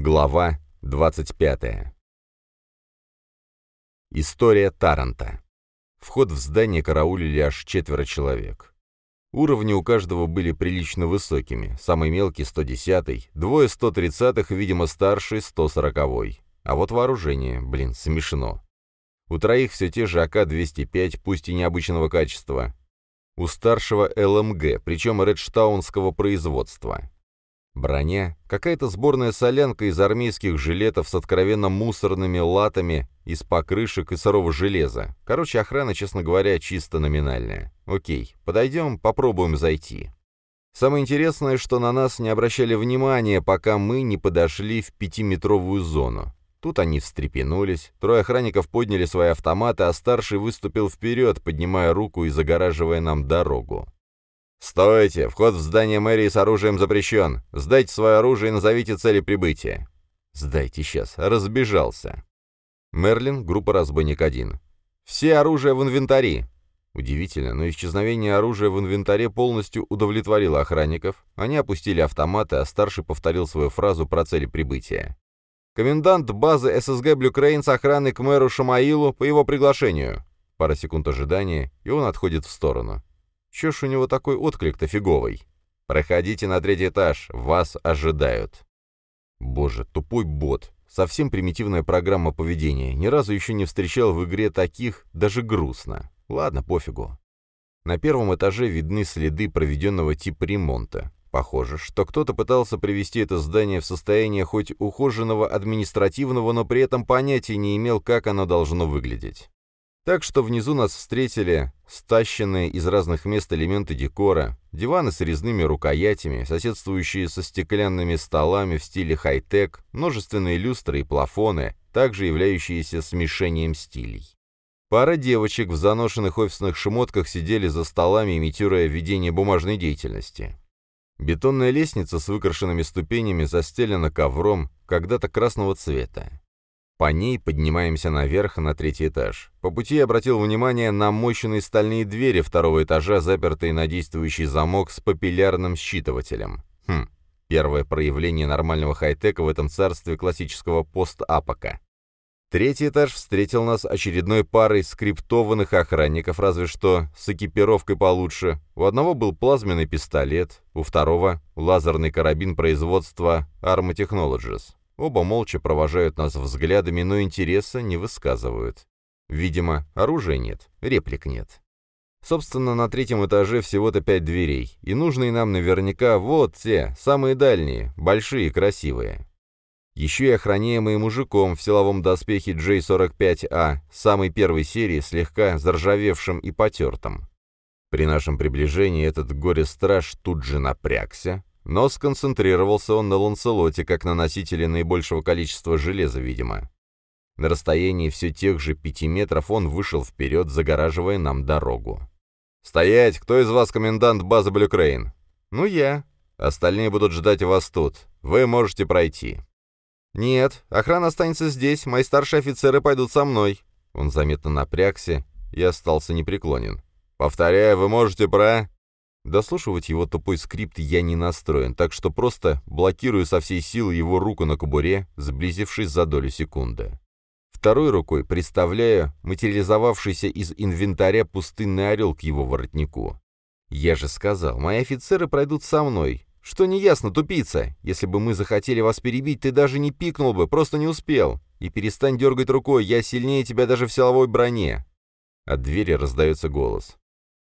Глава 25. История Таранта. Вход в здание караулили аж четверо человек. Уровни у каждого были прилично высокими, самый мелкий — 110-й, двое 130-х, видимо, старший — 140-й. А вот вооружение, блин, смешно. У троих все те же АК-205, пусть и необычного качества. У старшего ЛМГ, причем редштаунского производства. Броня — какая-то сборная солянка из армейских жилетов с откровенно мусорными латами из покрышек и сырого железа. Короче, охрана, честно говоря, чисто номинальная. Окей, подойдем, попробуем зайти. Самое интересное, что на нас не обращали внимания, пока мы не подошли в пятиметровую зону. Тут они встрепенулись, трое охранников подняли свои автоматы, а старший выступил вперед, поднимая руку и загораживая нам дорогу. «Стойте! Вход в здание мэрии с оружием запрещен! Сдайте свое оружие и назовите цели прибытия!» «Сдайте сейчас!» Разбежался. Мерлин, группа «Разбойник-1». «Все оружие в инвентаре!» Удивительно, но исчезновение оружия в инвентаре полностью удовлетворило охранников. Они опустили автоматы, а старший повторил свою фразу про цели прибытия. «Комендант базы ССГ Блюкрейн с охраной к мэру Шамаилу по его приглашению». Пара секунд ожидания, и он отходит в сторону. Чё ж у него такой отклик-то фиговый? Проходите на третий этаж, вас ожидают. Боже, тупой бот. Совсем примитивная программа поведения. Ни разу еще не встречал в игре таких, даже грустно. Ладно, пофигу. На первом этаже видны следы проведенного типа ремонта. Похоже, что кто-то пытался привести это здание в состояние хоть ухоженного административного, но при этом понятия не имел, как оно должно выглядеть. Так что внизу нас встретили стащенные из разных мест элементы декора, диваны с резными рукоятями, соседствующие со стеклянными столами в стиле хай-тек, множественные люстры и плафоны, также являющиеся смешением стилей. Пара девочек в заношенных офисных шмотках сидели за столами, имитируя ведение бумажной деятельности. Бетонная лестница с выкрашенными ступенями застелена ковром, когда-то красного цвета. По ней поднимаемся наверх на третий этаж. По пути обратил внимание на мощные стальные двери второго этажа, запертые на действующий замок с папиллярным считывателем. Хм, первое проявление нормального хай-тека в этом царстве классического пост-апока. Третий этаж встретил нас очередной парой скриптованных охранников, разве что с экипировкой получше. У одного был плазменный пистолет, у второго — лазерный карабин производства Arma. Оба молча провожают нас взглядами, но интереса не высказывают. Видимо, оружия нет, реплик нет. Собственно, на третьем этаже всего-то пять дверей, и нужные нам наверняка вот те, самые дальние, большие красивые. Еще и охраняемые мужиком в силовом доспехе J-45A, самой первой серии, слегка заржавевшим и потертым. При нашем приближении этот горе-страж тут же напрягся, но сконцентрировался он на Ланселоте, как на носителе наибольшего количества железа, видимо. На расстоянии все тех же пяти метров он вышел вперед, загораживая нам дорогу. «Стоять! Кто из вас комендант базы Блюкрейн?» «Ну, я. Остальные будут ждать вас тут. Вы можете пройти». «Нет, охрана останется здесь, мои старшие офицеры пойдут со мной». Он заметно напрягся и остался непреклонен. «Повторяю, вы можете про...» Дослушивать его тупой скрипт я не настроен, так что просто блокирую со всей силы его руку на кобуре, сблизившись за долю секунды. Второй рукой представляю материализовавшийся из инвентаря пустынный орел к его воротнику. Я же сказал, мои офицеры пройдут со мной. Что неясно, тупица? Если бы мы захотели вас перебить, ты даже не пикнул бы, просто не успел. И перестань дергать рукой, я сильнее тебя даже в силовой броне. От двери раздается голос.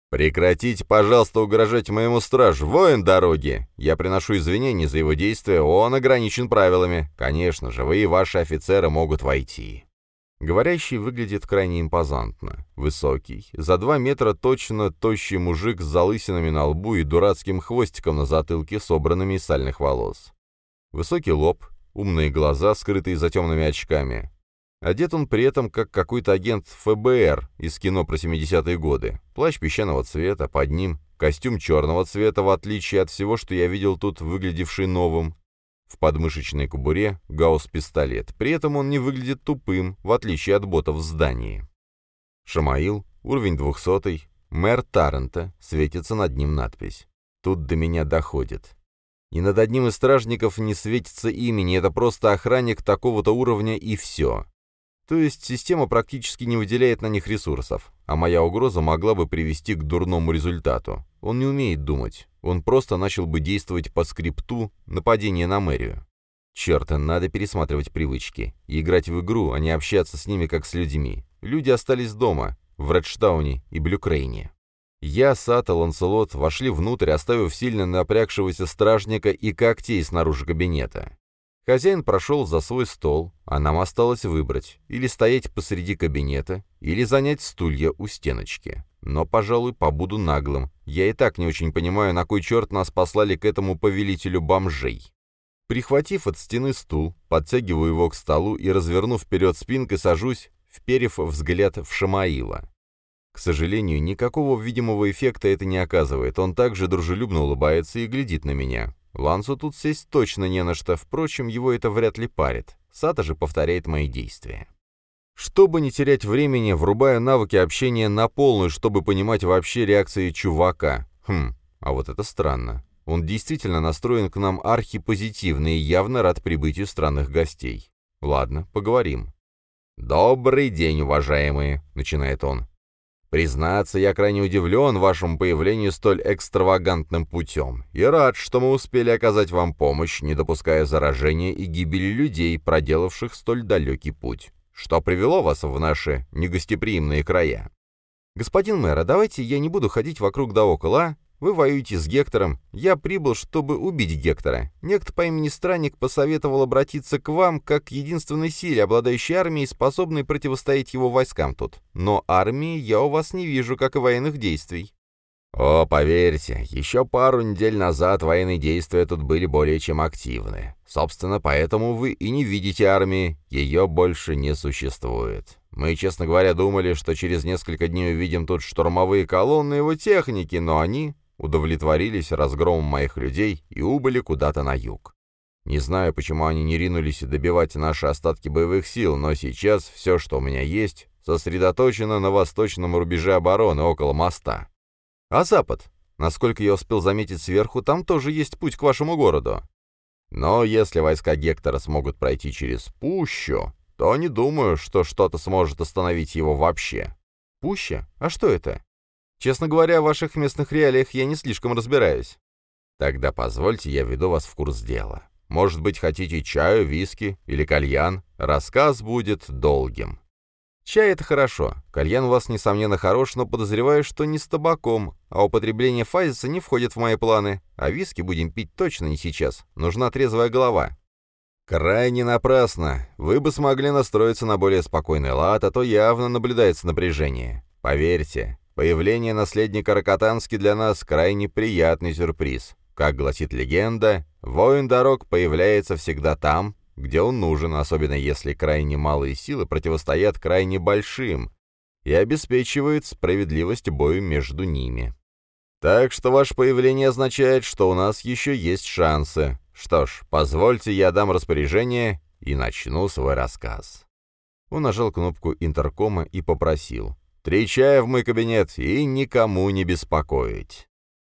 «Прекратите, пожалуйста, угрожать моему стражу, воин дороги! Я приношу извинения за его действия, он ограничен правилами. Конечно же, вы и ваши офицеры могут войти». Говорящий выглядит крайне импозантно. Высокий, за два метра точно тощий мужик с залысинами на лбу и дурацким хвостиком на затылке, собранными из сальных волос. Высокий лоб, умные глаза, скрытые за темными очками. Одет он при этом как какой-то агент ФБР из кино про 70-е годы. Плащ песчаного цвета, под ним костюм черного цвета, в отличие от всего, что я видел тут, выглядевший новым. В подмышечной кобуре гаусс-пистолет. При этом он не выглядит тупым, в отличие от ботов в здании. Шамаил, уровень 200 мэр Таррента, светится над ним надпись. Тут до меня доходит. И над одним из стражников не светится имени, это просто охранник такого-то уровня и все. То есть система практически не выделяет на них ресурсов, а моя угроза могла бы привести к дурному результату. Он не умеет думать, он просто начал бы действовать по скрипту нападения на мэрию. Черт, надо пересматривать привычки. Играть в игру, а не общаться с ними как с людьми. Люди остались дома, в Редштауне и Блюкрейне. Я, Сата, Ланселот вошли внутрь, оставив сильно напрягшегося стражника и когтей снаружи кабинета. Хозяин прошел за свой стол, а нам осталось выбрать, или стоять посреди кабинета, или занять стулья у стеночки. Но, пожалуй, побуду наглым. Я и так не очень понимаю, на кой черт нас послали к этому повелителю бомжей. Прихватив от стены стул, подтягиваю его к столу и, развернув вперед спинкой, сажусь, вперев взгляд в Шамаила. К сожалению, никакого видимого эффекта это не оказывает. Он также дружелюбно улыбается и глядит на меня. Лансу тут сесть точно не на что, впрочем, его это вряд ли парит. Сата же повторяет мои действия. Чтобы не терять времени, врубаю навыки общения на полную, чтобы понимать вообще реакции чувака. Хм, а вот это странно. Он действительно настроен к нам архипозитивно и явно рад прибытию странных гостей. Ладно, поговорим. «Добрый день, уважаемые», — начинает он. Признаться, я крайне удивлен вашему появлению столь экстравагантным путем и рад, что мы успели оказать вам помощь, не допуская заражения и гибели людей, проделавших столь далекий путь. Что привело вас в наши негостеприимные края? Господин мэр, а давайте я не буду ходить вокруг да около, а? Вы воюете с Гектором. Я прибыл, чтобы убить Гектора. Некто по имени Странник посоветовал обратиться к вам как к единственной силе, обладающей армией, способной противостоять его войскам тут. Но армии я у вас не вижу, как и военных действий. О, поверьте, еще пару недель назад военные действия тут были более чем активны. Собственно, поэтому вы и не видите армии, ее больше не существует. Мы, честно говоря, думали, что через несколько дней увидим тут штурмовые колонны его техники, но они удовлетворились разгромом моих людей и убыли куда-то на юг. Не знаю, почему они не ринулись добивать наши остатки боевых сил, но сейчас все, что у меня есть, сосредоточено на восточном рубеже обороны около моста. А запад? Насколько я успел заметить сверху, там тоже есть путь к вашему городу. Но если войска Гектора смогут пройти через пущу, то не думаю, что что-то сможет остановить его вообще. Пуща? А что это? Честно говоря, в ваших местных реалиях я не слишком разбираюсь. Тогда позвольте, я веду вас в курс дела. Может быть, хотите чаю, виски или кальян? Рассказ будет долгим. Чай — это хорошо. Кальян у вас, несомненно, хорош, но подозреваю, что не с табаком, а употребление фазиса не входит в мои планы. А виски будем пить точно не сейчас. Нужна трезвая голова. Крайне напрасно. Вы бы смогли настроиться на более спокойный лад, а то явно наблюдается напряжение. Поверьте, Появление наследника Рокотански для нас крайне приятный сюрприз. Как гласит легенда, воин дорог появляется всегда там, где он нужен, особенно если крайне малые силы противостоят крайне большим, и обеспечивает справедливость бою между ними. Так что ваше появление означает, что у нас еще есть шансы. Что ж, позвольте я дам распоряжение и начну свой рассказ. Он нажал кнопку интеркома и попросил. Три чая в мой кабинет и никому не беспокоить».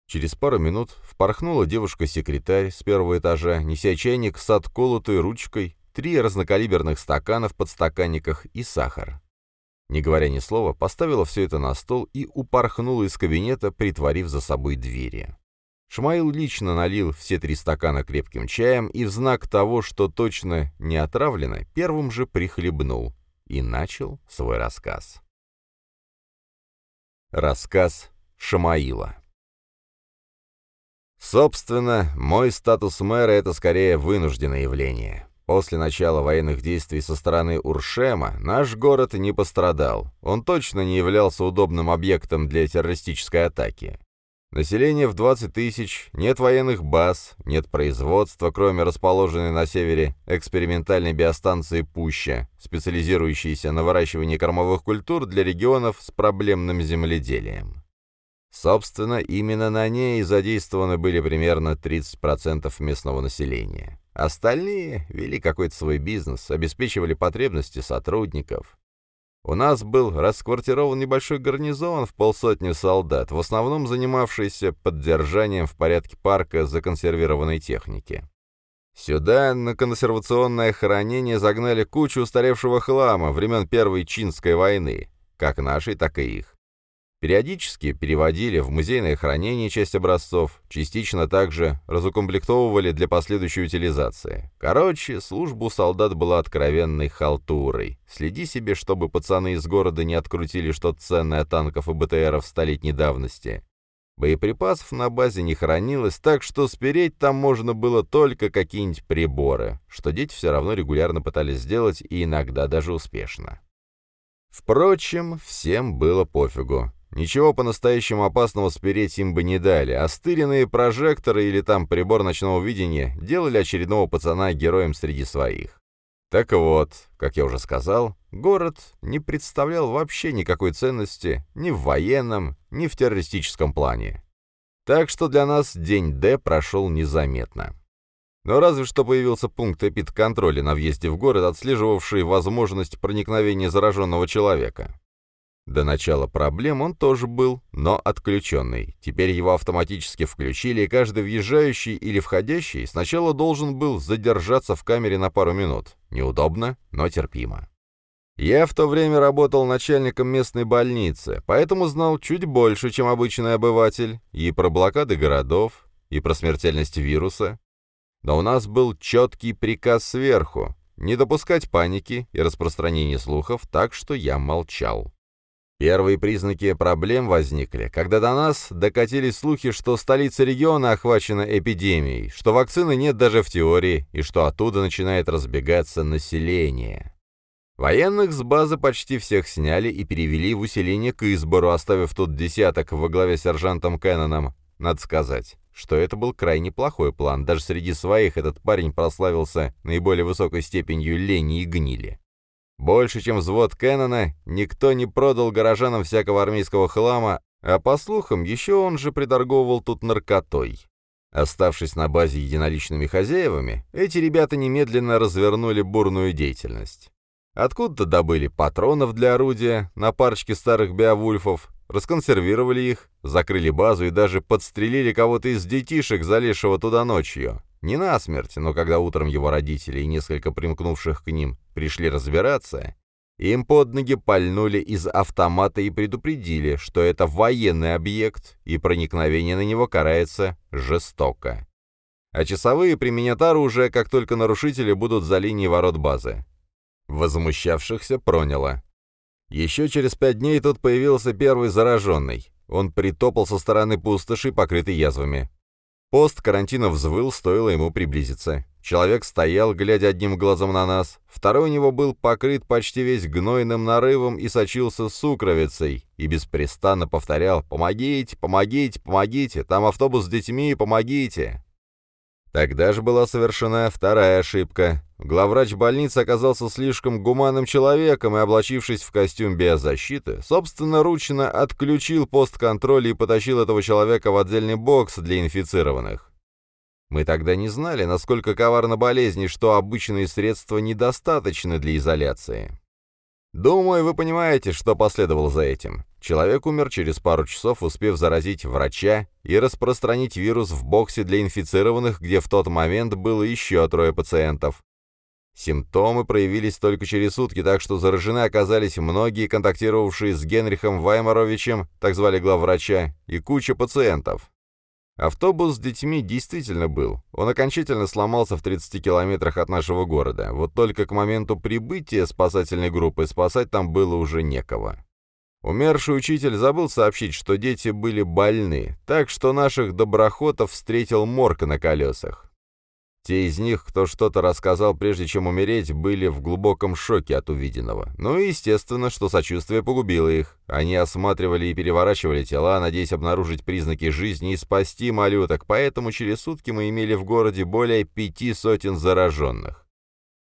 Через пару минут впорхнула девушка-секретарь с первого этажа, неся чайник с отколотой ручкой, три разнокалиберных стакана в подстаканниках и сахар. Не говоря ни слова, поставила все это на стол и упорхнула из кабинета, притворив за собой двери. Шмаил лично налил все три стакана крепким чаем и в знак того, что точно не отравлено, первым же прихлебнул и начал свой рассказ. Рассказ Шамаила Собственно, мой статус мэра — это скорее вынужденное явление. После начала военных действий со стороны Уршема наш город не пострадал. Он точно не являлся удобным объектом для террористической атаки. Население в 20 тысяч, нет военных баз, нет производства, кроме расположенной на севере экспериментальной биостанции Пуща, специализирующейся на выращивании кормовых культур для регионов с проблемным земледелием. Собственно, именно на ней задействованы были примерно 30% местного населения. Остальные вели какой-то свой бизнес, обеспечивали потребности сотрудников. У нас был расквартирован небольшой гарнизон в полсотни солдат, в основном занимавшийся поддержанием в порядке парка законсервированной техники. Сюда на консервационное хранение загнали кучу устаревшего хлама времен Первой Чинской войны, как нашей, так и их. Периодически переводили в музейное хранение часть образцов, частично также разукомплектовывали для последующей утилизации. Короче, служба у солдат была откровенной халтурой. Следи себе, чтобы пацаны из города не открутили что-то ценное танков и БТРов столетней давности. Боеприпасов на базе не хранилось, так что спереть там можно было только какие-нибудь приборы, что дети все равно регулярно пытались сделать и иногда даже успешно. Впрочем, всем было пофигу. Ничего по-настоящему опасного спереть им бы не дали, а стыренные прожекторы или там прибор ночного видения делали очередного пацана героем среди своих. Так вот, как я уже сказал, город не представлял вообще никакой ценности ни в военном, ни в террористическом плане. Так что для нас день Д прошел незаметно. Но разве что появился пункт эпидконтроля на въезде в город, отслеживавший возможность проникновения зараженного человека. До начала проблем он тоже был, но отключенный. Теперь его автоматически включили, и каждый въезжающий или входящий сначала должен был задержаться в камере на пару минут. Неудобно, но терпимо. Я в то время работал начальником местной больницы, поэтому знал чуть больше, чем обычный обыватель, и про блокады городов, и про смертельность вируса. Но у нас был четкий приказ сверху — не допускать паники и распространения слухов, так что я молчал. Первые признаки проблем возникли, когда до нас докатились слухи, что столица региона охвачена эпидемией, что вакцины нет даже в теории и что оттуда начинает разбегаться население. Военных с базы почти всех сняли и перевели в усиление к избору, оставив тут десяток во главе с сержантом Кенноном. Надо сказать, что это был крайне плохой план. Даже среди своих этот парень прославился наиболее высокой степенью лени и гнили. Больше, чем взвод Кеннона, никто не продал горожанам всякого армейского хлама, а по слухам, еще он же приторговывал тут наркотой. Оставшись на базе единоличными хозяевами, эти ребята немедленно развернули бурную деятельность. Откуда-то добыли патронов для орудия на парочке старых биовульфов, расконсервировали их, закрыли базу и даже подстрелили кого-то из детишек, залезшего туда ночью. Не насмерть, но когда утром его родители и несколько примкнувших к ним пришли разбираться, им под ноги пальнули из автомата и предупредили, что это военный объект, и проникновение на него карается жестоко. А часовые применят оружие, как только нарушители будут за линией ворот базы. Возмущавшихся проняло. Еще через пять дней тут появился первый зараженный. Он притопал со стороны пустоши, покрытый язвами. Пост карантина взвыл, стоило ему приблизиться. Человек стоял, глядя одним глазом на нас, второй у него был покрыт почти весь гнойным нарывом и сочился сукровицей, и беспрестанно повторял «Помогите, помогите, помогите! Там автобус с детьми, помогите!» Тогда же была совершена вторая ошибка. Главврач больницы оказался слишком гуманным человеком и, облачившись в костюм биозащиты, собственноручно отключил пост контроля и потащил этого человека в отдельный бокс для инфицированных. Мы тогда не знали, насколько коварна болезнь и что обычные средства недостаточны для изоляции. Думаю, вы понимаете, что последовало за этим. Человек умер через пару часов, успев заразить врача и распространить вирус в боксе для инфицированных, где в тот момент было еще трое пациентов. Симптомы проявились только через сутки, так что заражены оказались многие, контактировавшие с Генрихом Ваймаровичем, так звали главврача, и куча пациентов. Автобус с детьми действительно был. Он окончательно сломался в 30 километрах от нашего города. Вот только к моменту прибытия спасательной группы спасать там было уже некого. Умерший учитель забыл сообщить, что дети были больны, так что наших доброхотов встретил морг на колесах. Те из них, кто что-то рассказал прежде чем умереть, были в глубоком шоке от увиденного. Ну и естественно, что сочувствие погубило их. Они осматривали и переворачивали тела, надеясь обнаружить признаки жизни и спасти малюток, поэтому через сутки мы имели в городе более пяти сотен зараженных.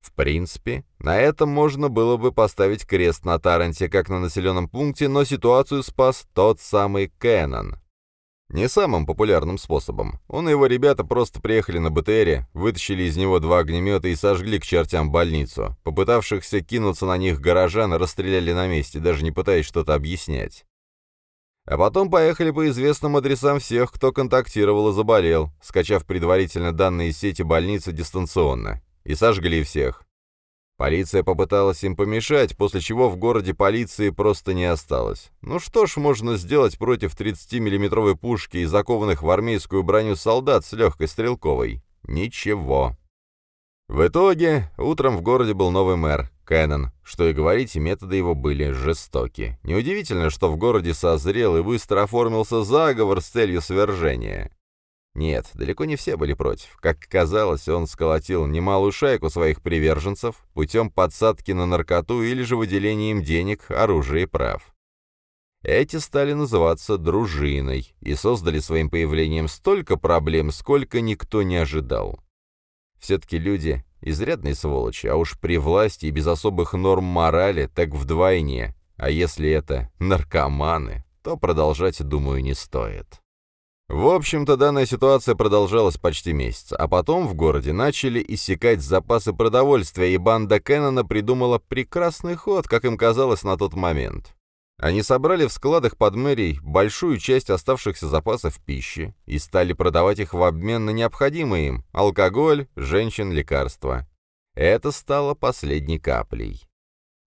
В принципе, на этом можно было бы поставить крест на Таранте как на населенном пункте, но ситуацию спас тот самый Кэнон. Не самым популярным способом. Он и его ребята просто приехали на БТРе, вытащили из него два огнемета и сожгли к чертям больницу. Попытавшихся кинуться на них горожан расстреляли на месте, даже не пытаясь что-то объяснять. А потом поехали по известным адресам всех, кто контактировал и заболел, скачав предварительно данные из сети больницы дистанционно. И сожгли всех. Полиция попыталась им помешать, после чего в городе полиции просто не осталось. Ну что ж можно сделать против 30-миллиметровой пушки и закованных в армейскую броню солдат с легкой стрелковой? Ничего. В итоге, утром в городе был новый мэр, Кэннон. Что и говорить, методы его были жестоки. Неудивительно, что в городе созрел и быстро оформился заговор с целью свержения. Нет, далеко не все были против. Как казалось, он сколотил немалую шайку своих приверженцев путем подсадки на наркоту или же выделением денег, оружия и прав. Эти стали называться дружиной и создали своим появлением столько проблем, сколько никто не ожидал. Все-таки люди — изрядные сволочи, а уж при власти и без особых норм морали так вдвойне, а если это наркоманы, то продолжать, думаю, не стоит. В общем-то, данная ситуация продолжалась почти месяц, а потом в городе начали иссякать запасы продовольствия, и банда Кеннона придумала прекрасный ход, как им казалось на тот момент. Они собрали в складах под мэрией большую часть оставшихся запасов пищи и стали продавать их в обмен на необходимые им – алкоголь, женщин, лекарства. Это стало последней каплей.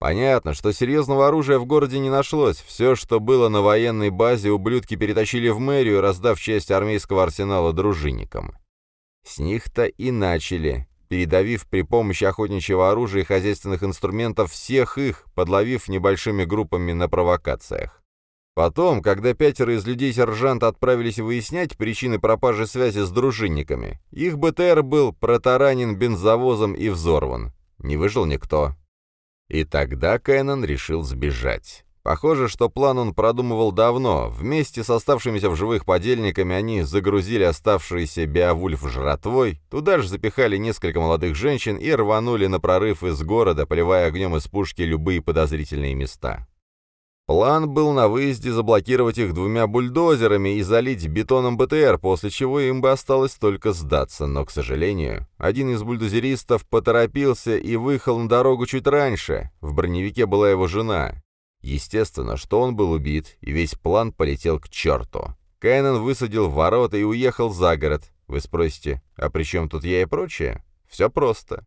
Понятно, что серьезного оружия в городе не нашлось. Все, что было на военной базе, ублюдки перетащили в мэрию, раздав часть армейского арсенала дружинникам. С них-то и начали, передавив при помощи охотничьего оружия и хозяйственных инструментов всех их, подловив небольшими группами на провокациях. Потом, когда пятеро из людей сержанта отправились выяснять причины пропажи связи с дружинниками, их БТР был протаранен бензовозом и взорван. Не выжил никто. И тогда Кэннон решил сбежать. Похоже, что план он продумывал давно. Вместе с оставшимися в живых подельниками они загрузили оставшиеся Беовульф жратвой, туда же запихали несколько молодых женщин и рванули на прорыв из города, поливая огнем из пушки любые подозрительные места. План был на выезде заблокировать их двумя бульдозерами и залить бетоном БТР, после чего им бы осталось только сдаться, но, к сожалению, один из бульдозеристов поторопился и выехал на дорогу чуть раньше, в броневике была его жена. Естественно, что он был убит, и весь план полетел к черту. Кайнан высадил ворота и уехал за город. Вы спросите, а при чем тут я и прочее? Все просто.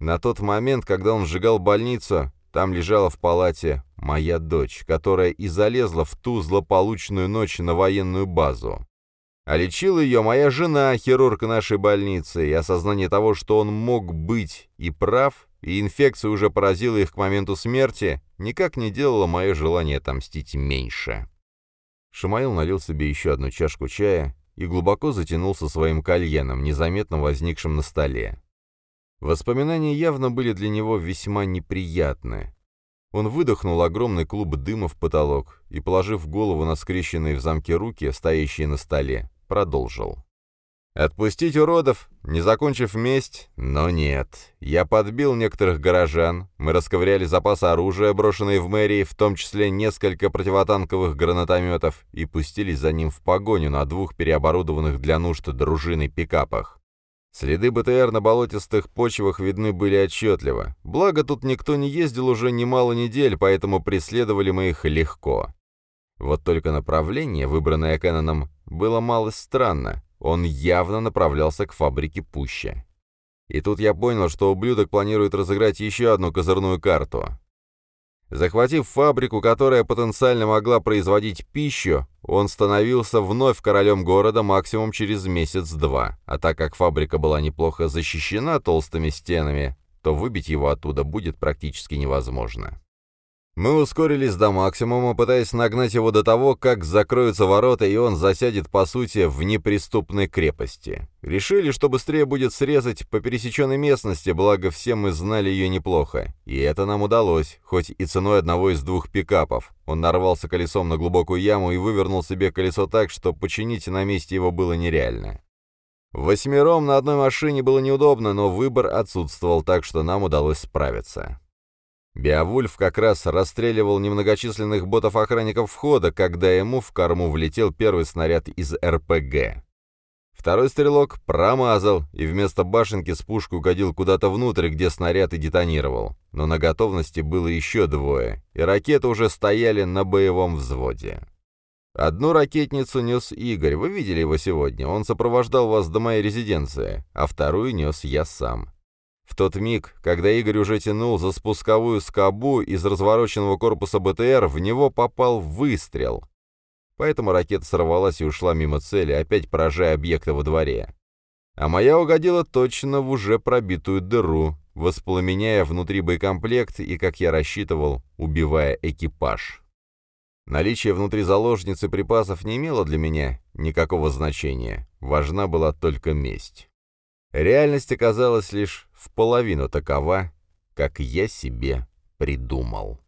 На тот момент, когда он сжигал больницу, там лежала в палате моя дочь, которая и залезла в ту злополучную ночь на военную базу. А лечила ее моя жена, хирург нашей больницы, и осознание того, что он мог быть и прав, и инфекция уже поразила их к моменту смерти, никак не делало мое желание отомстить меньше. Шамаил налил себе еще одну чашку чая и глубоко затянулся своим кальяном, незаметно возникшим на столе. Воспоминания явно были для него весьма неприятны. Он выдохнул огромный клуб дыма в потолок и, положив голову на скрещенные в замке руки, стоящие на столе, продолжил. «Отпустить уродов, не закончив месть? Но нет. Я подбил некоторых горожан, мы расковыряли запасы оружия, брошенные в мэрии, в том числе несколько противотанковых гранатометов, и пустились за ним в погоню на двух переоборудованных для нужд дружины пикапах. Следы БТР на болотистых почвах видны были отчетливо. Благо, тут никто не ездил уже немало недель, поэтому преследовали мы их легко. Вот только направление, выбранное Кэноном, было мало странно. Он явно направлялся к фабрике Пуща. И тут я понял, что ублюдок планирует разыграть еще одну козырную карту. Захватив фабрику, которая потенциально могла производить пищу, он становился вновь королем города максимум через месяц-два, а так как фабрика была неплохо защищена толстыми стенами, то выбить его оттуда будет практически невозможно. Мы ускорились до максимума, пытаясь нагнать его до того, как закроются ворота, и он засядет, по сути, в неприступной крепости. Решили, что быстрее будет срезать по пересеченной местности, благо все мы знали ее неплохо. И это нам удалось, хоть и ценой одного из двух пикапов. Он нарвался колесом на глубокую яму и вывернул себе колесо так, что починить на месте его было нереально. Восьмером на одной машине было неудобно, но выбор отсутствовал, так что нам удалось справиться. Беовульф как раз расстреливал немногочисленных ботов-охранников входа, когда ему в корму влетел первый снаряд из РПГ. Второй стрелок промазал и вместо башенки с пушкой угодил куда-то внутрь, где снаряд и детонировал. Но на готовности было еще двое, и ракеты уже стояли на боевом взводе. Одну ракетницу нес Игорь, вы видели его сегодня, он сопровождал вас до моей резиденции, а вторую нес я сам. В тот миг, когда Игорь уже тянул за спусковую скобу из развороченного корпуса БТР, в него попал выстрел. Поэтому ракета сорвалась и ушла мимо цели, опять поражая объекты во дворе. А моя угодила точно в уже пробитую дыру, воспламеняя внутри боекомплект и, как я рассчитывал, убивая экипаж. Наличие внутри заложницы припасов не имело для меня никакого значения. Важна была только месть. Реальность оказалась лишь в половину такова, как я себе придумал.